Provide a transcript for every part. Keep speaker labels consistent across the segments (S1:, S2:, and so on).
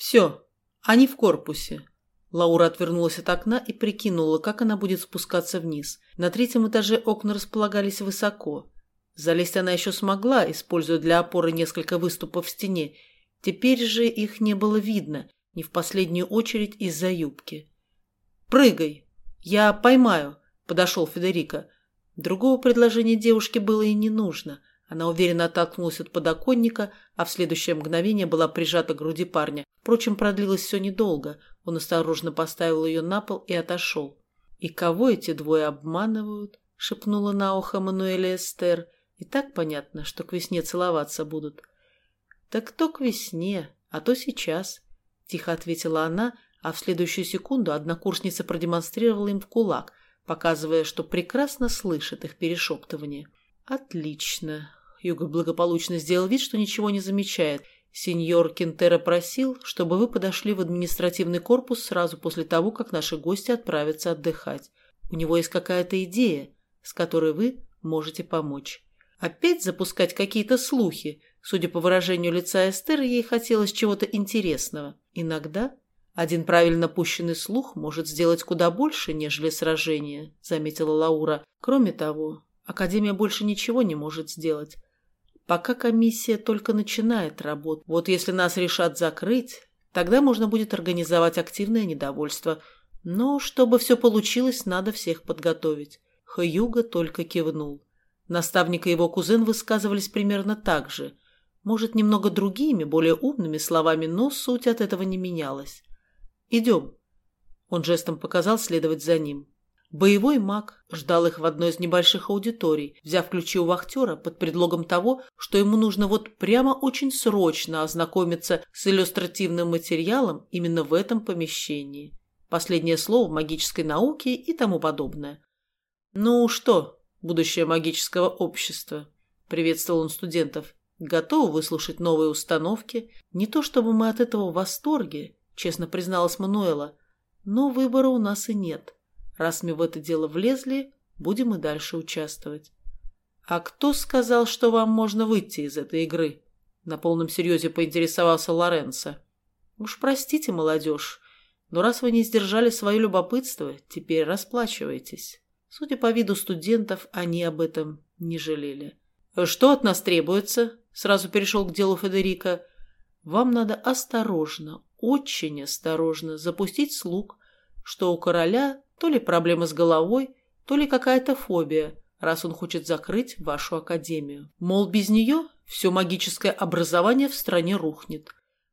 S1: Все, они в корпусе. Лаура отвернулась от окна и прикинула, как она будет спускаться вниз. На третьем этаже окна располагались высоко. Залезть она еще смогла, используя для опоры несколько выступов в стене. Теперь же их не было видно, не в последнюю очередь из-за юбки. «Прыгай! Я поймаю!» – подошел Федерико. Другого предложения девушке было и не нужно. Она уверенно оттолкнулась от подоконника, а в следующее мгновение была прижата к груди парня. Впрочем, продлилось все недолго. Он осторожно поставил ее на пол и отошел. «И кого эти двое обманывают?» – шепнула на ухо Мануэля Эстер. «И так понятно, что к весне целоваться будут». «Так то к весне, а то сейчас», – тихо ответила она, а в следующую секунду однокурсница продемонстрировала им в кулак, показывая, что прекрасно слышит их перешептывание. «Отлично!» Юго благополучно сделал вид, что ничего не замечает. «Сеньор Кентера просил, чтобы вы подошли в административный корпус сразу после того, как наши гости отправятся отдыхать. У него есть какая-то идея, с которой вы можете помочь. Опять запускать какие-то слухи. Судя по выражению лица Эстер, ей хотелось чего-то интересного. Иногда один правильно пущенный слух может сделать куда больше, нежели сражение, заметила Лаура. Кроме того, Академия больше ничего не может сделать. Пока комиссия только начинает работу. Вот если нас решат закрыть, тогда можно будет организовать активное недовольство. Но чтобы все получилось, надо всех подготовить. Хьюга только кивнул. Наставник и его кузен высказывались примерно так же. Может, немного другими, более умными словами, но суть от этого не менялась. «Идем». Он жестом показал следовать за ним. Боевой маг ждал их в одной из небольших аудиторий, взяв ключи у вахтера под предлогом того, что ему нужно вот прямо очень срочно ознакомиться с иллюстративным материалом именно в этом помещении. Последнее слово в магической науке и тому подобное. «Ну что, будущее магического общества?» – приветствовал он студентов. «Готовы выслушать новые установки? Не то чтобы мы от этого в восторге», – честно призналась Мануэла, – «но выбора у нас и нет». Раз мы в это дело влезли, будем и дальше участвовать. «А кто сказал, что вам можно выйти из этой игры?» На полном серьезе поинтересовался Лоренцо. «Уж простите, молодежь, но раз вы не сдержали свое любопытство, теперь расплачивайтесь». Судя по виду студентов, они об этом не жалели. «Что от нас требуется?» Сразу перешел к делу Федерико. «Вам надо осторожно, очень осторожно запустить слуг, что у короля то ли проблема с головой, то ли какая-то фобия, раз он хочет закрыть вашу академию. Мол, без нее все магическое образование в стране рухнет.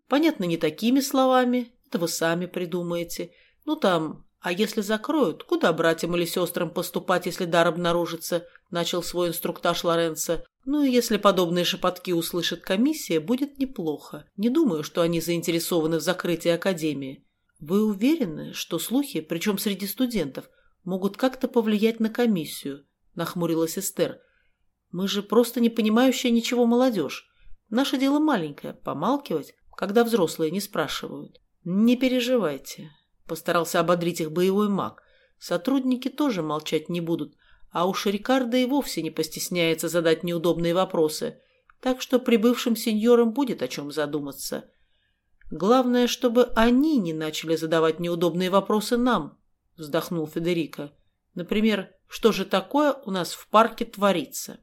S1: Понятно, не такими словами, это вы сами придумаете. Ну там, а если закроют, куда братьям или сестрам поступать, если дар обнаружится, начал свой инструктаж Лоренцо. Ну и если подобные шепотки услышит комиссия, будет неплохо. Не думаю, что они заинтересованы в закрытии академии. Вы уверены, что слухи, причем среди студентов, могут как-то повлиять на комиссию? Нахмурилась Эстер. Мы же просто не понимающая ничего молодежь. Наше дело маленькое – помалкивать, когда взрослые не спрашивают. Не переживайте. Постарался ободрить их боевой маг. Сотрудники тоже молчать не будут, а уж Рикардо и вовсе не постесняется задать неудобные вопросы, так что прибывшим сеньорам будет о чем задуматься – Главное, чтобы они не начали задавать неудобные вопросы нам, вздохнул Федерико. Например, что же такое у нас в парке творится?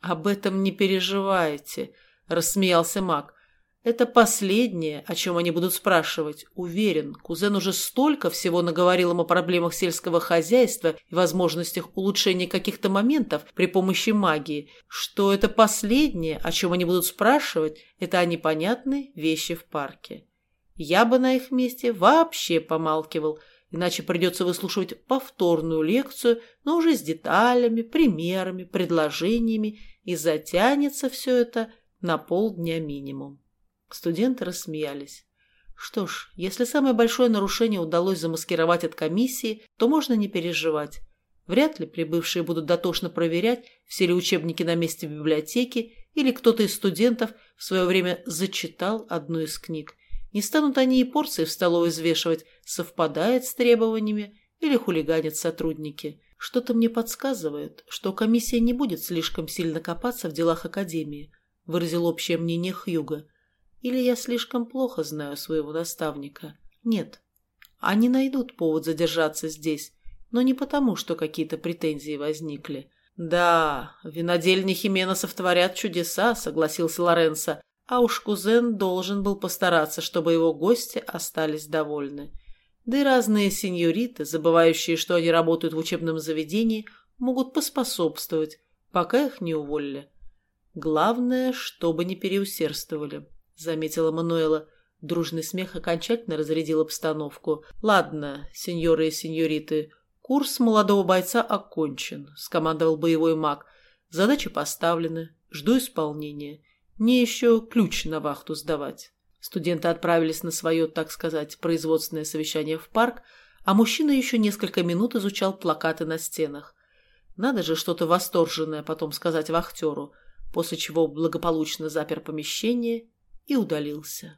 S1: Об этом не переживайте, рассмеялся маг. Это последнее, о чем они будут спрашивать. Уверен, кузен уже столько всего наговорил им о проблемах сельского хозяйства и возможностях улучшения каких-то моментов при помощи магии, что это последнее, о чем они будут спрашивать, это о непонятной вещи в парке. Я бы на их месте вообще помалкивал, иначе придется выслушивать повторную лекцию, но уже с деталями, примерами, предложениями, и затянется все это на полдня минимум. Студенты рассмеялись. Что ж, если самое большое нарушение удалось замаскировать от комиссии, то можно не переживать. Вряд ли прибывшие будут дотошно проверять, все ли учебники на месте в библиотеке, или кто-то из студентов в свое время зачитал одну из книг. Не станут они и порции в столовой взвешивать, совпадает с требованиями или хулиганят сотрудники. Что-то мне подсказывает, что комиссия не будет слишком сильно копаться в делах Академии, выразил общее мнение Хьюга. Или я слишком плохо знаю своего наставника? Нет. Они найдут повод задержаться здесь, но не потому, что какие-то претензии возникли. «Да, винодельни Хименосов творят чудеса», — согласился Лоренцо, а уж кузен должен был постараться, чтобы его гости остались довольны. Да и разные сеньориты, забывающие, что они работают в учебном заведении, могут поспособствовать, пока их не уволили. Главное, чтобы не переусердствовали, заметила Мануэла. Дружный смех окончательно разрядил обстановку. Ладно, сеньоры и сеньориты, курс молодого бойца окончен, скомандовал боевой маг. Задачи поставлены, жду исполнения. Мне еще ключ на вахту сдавать. Студенты отправились на свое, так сказать, производственное совещание в парк, а мужчина еще несколько минут изучал плакаты на стенах. Надо же что-то восторженное потом сказать вахтеру, после чего благополучно запер помещение и удалился.